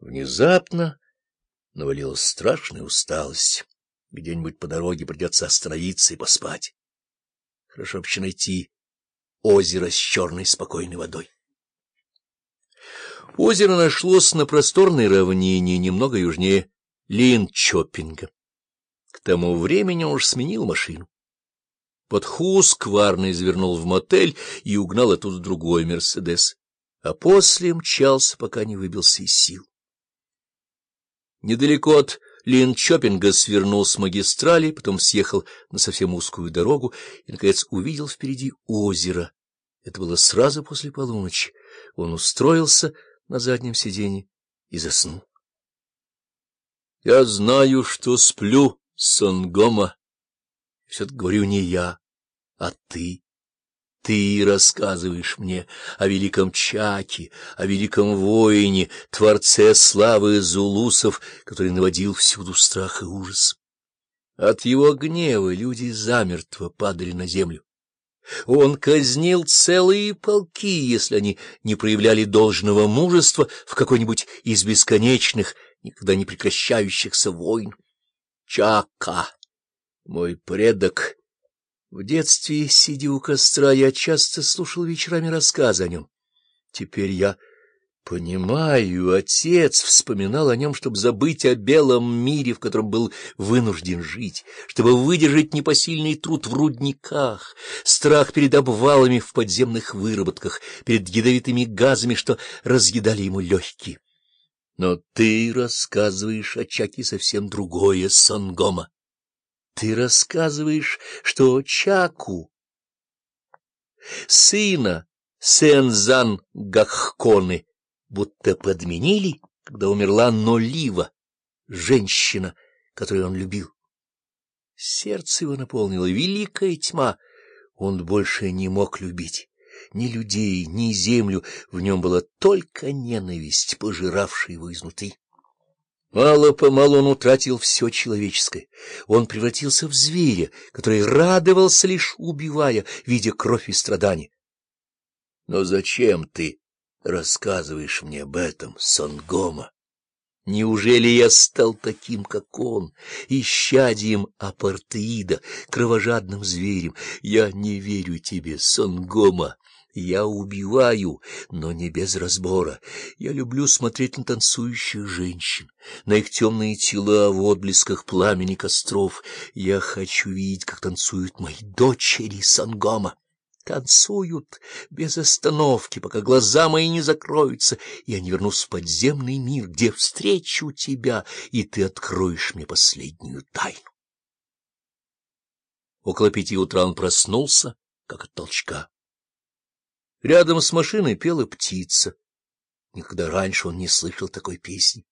Внезапно навалилась страшная усталость. Где-нибудь по дороге придется остановиться и поспать. Хорошо вообще найти озеро с черной спокойной водой. Озеро нашлось на просторной равнине, немного южнее Линчопинга. К тому времени он уж сменил машину. Под Хускварно извернул в мотель и угнал оттуда другой «Мерседес», а после мчался, пока не выбился из сил. Недалеко от Линчопинга свернул с магистрали, потом съехал на совсем узкую дорогу и, наконец, увидел впереди озеро. Это было сразу после полуночи. Он устроился на заднем сиденье и заснул. — Я знаю, что сплю, Сангома. Все-таки говорю не я, а ты. Ты рассказываешь мне о великом Чаке, о великом воине, творце славы зулусов, который наводил всюду страх и ужас. От его гнева люди замертво падали на землю. Он казнил целые полки, если они не проявляли должного мужества в какой-нибудь из бесконечных, никогда не прекращающихся войн. Чака, мой предок, в детстве, сидя у костра, я часто слушал вечерами рассказы о нем. Теперь я понимаю, отец вспоминал о нем, чтобы забыть о белом мире, в котором был вынужден жить, чтобы выдержать непосильный труд в рудниках, страх перед обвалами в подземных выработках, перед ядовитыми газами, что разъедали ему легкие. Но ты рассказываешь о Чаке совсем другое, Сангома. Ты рассказываешь, что Чаку, сына Сензан Гахконы, будто подменили, когда умерла Нолива, женщина, которую он любил. Сердце его наполнило великая тьма. Он больше не мог любить ни людей, ни землю. В нем была только ненависть, пожиравшая его изнутри. Мало-помалу он утратил все человеческое. Он превратился в зверя, который радовался лишь убивая, видя кровь и страдания. Но зачем ты рассказываешь мне об этом, Сонгома? Неужели я стал таким, как он, исчадием апартеида, кровожадным зверем? Я не верю тебе, Сонгома. Я убиваю, но не без разбора. Я люблю смотреть на танцующих женщин, на их темные тела в отблесках пламени костров. Я хочу видеть, как танцуют мои дочери Сангома. Танцуют без остановки, пока глаза мои не закроются, я не вернусь в подземный мир, где встречу тебя, и ты откроешь мне последнюю тайну. Около пяти утра он проснулся, как от толчка. Рядом с машиной пела птица. Никогда раньше он не слышал такой песни.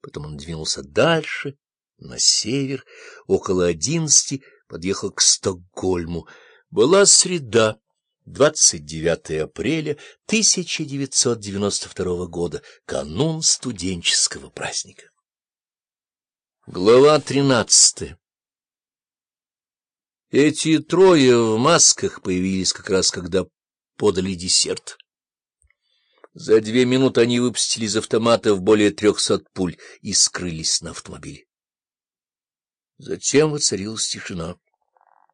Потом он двинулся дальше, на север, около одиннадцати подъехал к Стокгольму. Была среда, 29 апреля 1992 года, канун студенческого праздника. Глава тринадцатая Эти трое в масках появились как раз, когда подали десерт. За две минуты они выпустили из автоматов более трехсот пуль и скрылись на автомобиле. Затем воцарилась тишина.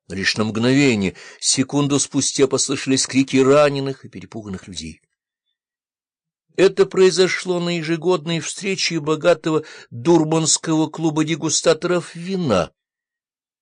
Лишь на мгновение, секунду спустя послышались крики раненых и перепуганных людей. Это произошло на ежегодной встрече богатого дурманского клуба дегустаторов вина —